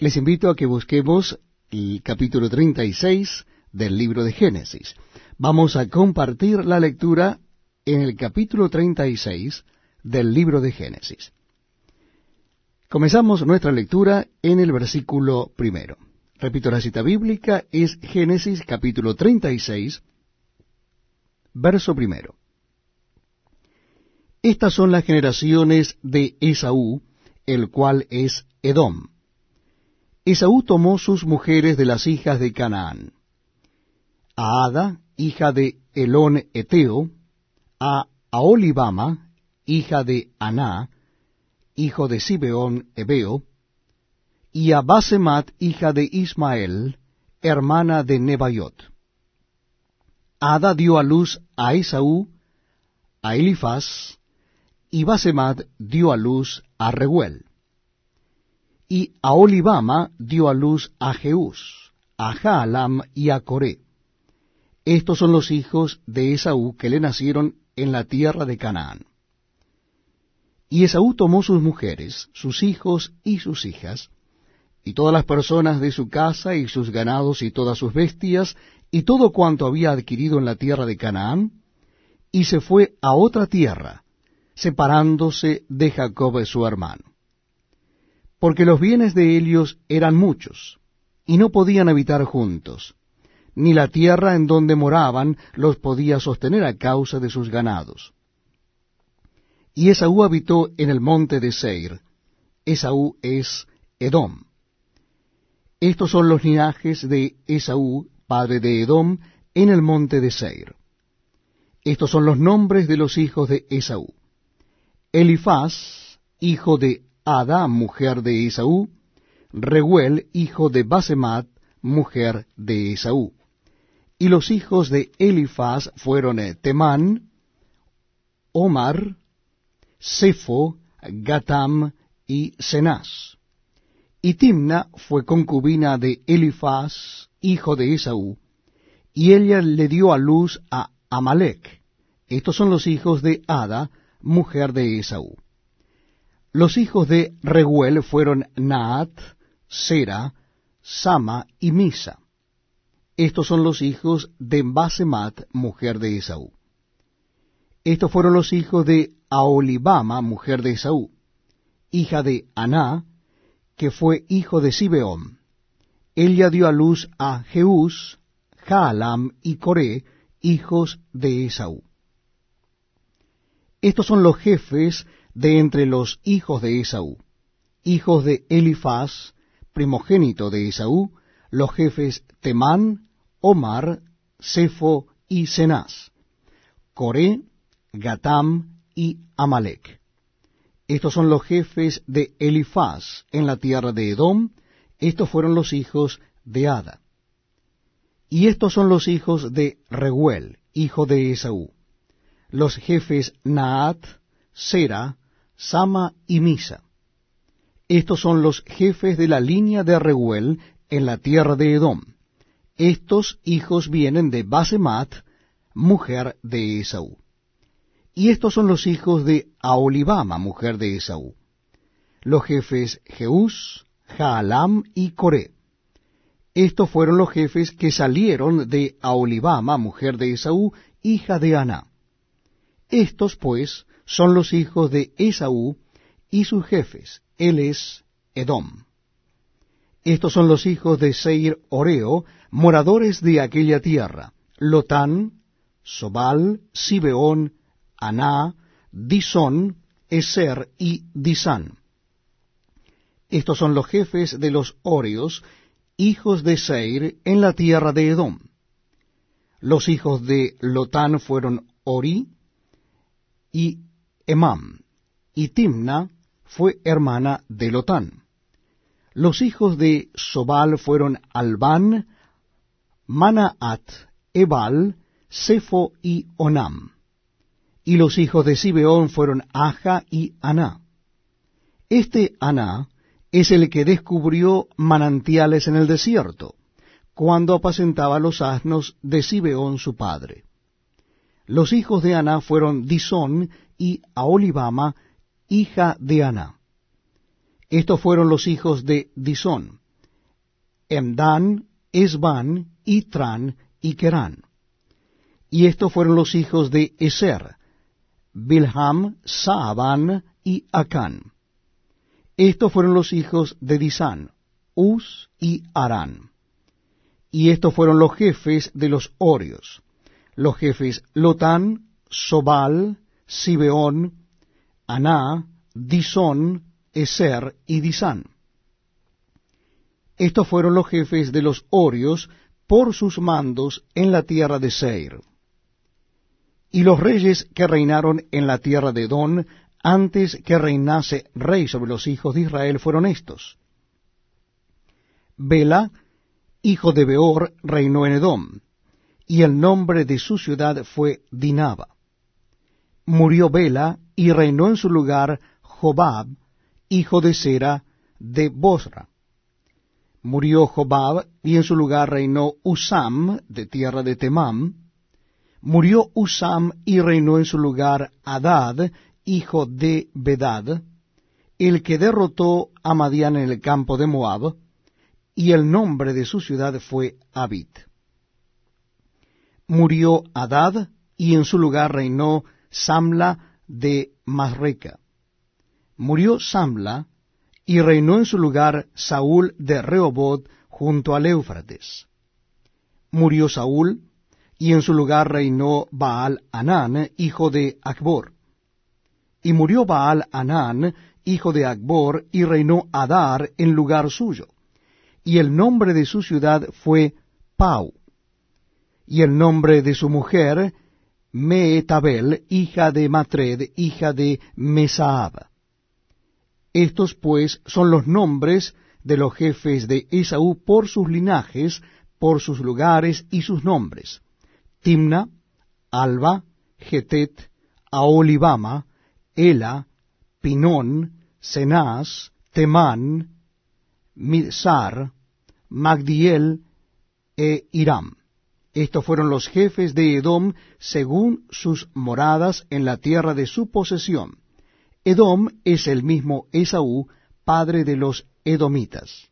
Les invito a que busquemos el capítulo 36 del libro de Génesis. Vamos a compartir la lectura en el capítulo 36 del libro de Génesis. Comenzamos nuestra lectura en el versículo primero. Repito, la cita bíblica es Génesis capítulo 36, verso primero. Estas son las generaciones de Esaú, el cual es Edom. Esaú tomó sus mujeres de las hijas de Canaán. A Ada, hija de Elón Eteo, a Aolibama, hija de Aná, hijo de Sibeón Ebeo, y a Basemat, hija de Ismael, hermana de Nebaiot. Ada dio a luz a Esaú, a Elifaz, y Basemat dio a luz a Rehuel y a Olivama dio a luz a Jeús, a Jaalam y a Coré. Estos son los hijos de Esaú que le nacieron en la tierra de Canaán. Y Esaú tomó sus mujeres, sus hijos y sus hijas, y todas las personas de su casa y sus ganados y todas sus bestias, y todo cuanto había adquirido en la tierra de Canaán, y se fue a otra tierra, separándose de Jacob su hermano porque los bienes de ellos eran muchos, y no podían habitar juntos, ni la tierra en donde moraban los podía sostener a causa de sus ganados. Y Esaú habitó en el monte de Seir. Esaú es Edom. Estos son los linajes de Esaú, padre de Edom, en el monte de Seir. Estos son los nombres de los hijos de Esaú. Elifaz, hijo de Ada, mujer de Esaú, Rehuel, hijo de Basemat, mujer de Esaú. Y los hijos de Elifaz fueron eh, Temán, Omar, Sefo, Gatam y Cenaz. Y Timna fue concubina de Elifaz, hijo de Esaú, y ella le dio a luz a Amalek. Estos son los hijos de Ada, mujer de Esaú. Los hijos de Reguel fueron Naat, Sera, Sama y Misa. Estos son los hijos de Basemat, mujer de Esaú. Estos fueron los hijos de Aolibama, mujer de Esaú, hija de Aná, que fue hijo de Sibeón. Ella dio a luz a Jeús, Jaalam y Coré, hijos de Esaú. Estos son los jefes de entre los hijos de Esaú, hijos de Elifaz, primogénito de Esaú, los jefes Temán, Omar, Sefo y Cenaz, Coré, Gatam y Amalek. Estos son los jefes de Elifaz en la tierra de Edom, estos fueron los hijos de Ada. Y estos son los hijos de Rehuel, hijo de Esaú, los jefes Naat, Sera, Sama y Misa. Estos son los jefes de la línea de Reuel en la tierra de Edom. Estos hijos vienen de Basemat, mujer de Esaú. Y estos son los hijos de Aolibama, mujer de Esaú. Los jefes Jeús, Jaalam y Coré. Estos fueron los jefes que salieron de Aolibama, mujer de Esaú, hija de Aná. Estos, pues, son los hijos de Esaú y sus jefes. Él es Edom. Estos son los hijos de Seir Oreo, moradores de aquella tierra. Lotán, Sobal, Sibeón, Aná, Disón, Eser y Disán. Estos son los jefes de los Oreos, hijos de Seir, en la tierra de Edom. Los hijos de Lotán fueron Ori y Emam, y Timna fue hermana de Lotán. Los hijos de Sobal fueron Albán, Manaat, Ebal, Sefo y Onam. Y los hijos de Sibeón fueron Aja y Aná. Este Aná es el que descubrió manantiales en el desierto, cuando apacentaba los asnos de Sibeón su padre. Los hijos de Aná fueron Disón y Aolibama, hija de Aná. Estos fueron los hijos de Disón. Emdan, Esban, Itran y Kerán. Y estos fueron los hijos de Eser, Bilham, Saaban y Acán. Estos fueron los hijos de Disán, Uz y Arán. Y estos fueron los jefes de los Orios, los jefes Lotán, Sobal, Sibeón, Aná, Disón, Eser y Disán. Estos fueron los jefes de los Orios por sus mandos en la tierra de Seir. Y los reyes que reinaron en la tierra de Edón, antes que reinase rey sobre los hijos de Israel, fueron estos. Bela, hijo de Beor, reinó en Edom, y el nombre de su ciudad fue Dinaba. Murió Bela, y reinó en su lugar Jobab, hijo de Sera, de Bosra. Murió Jobab, y en su lugar reinó Usam, de tierra de Temam. Murió Usam, y reinó en su lugar Adad, hijo de Bedad, el que derrotó a Madián en el campo de Moab, y el nombre de su ciudad fue Abid. Murió Adad, y en su lugar reinó Samla de Masreca. Murió Samla, y reinó en su lugar Saúl de Rehoboth junto al Éufrates. Murió Saúl, y en su lugar reinó Baal Anán, hijo de Acbor. Y murió Baal Anán, hijo de Acbor, y reinó Adar en lugar suyo. Y el nombre de su ciudad fue Pau. Y el nombre de su mujer, Meetabel, hija de Matred, hija de Mesaab. Estos pues son los nombres de los jefes de Esaú por sus linajes, por sus lugares y sus nombres. Timna, Alba, Getet, Aolibama, Ela, Pinón, Cenaz, Temán, Midsar, Magdiel e Hiram. Estos fueron los jefes de Edom según sus moradas en la tierra de su posesión. Edom es el mismo Esaú, padre de los edomitas.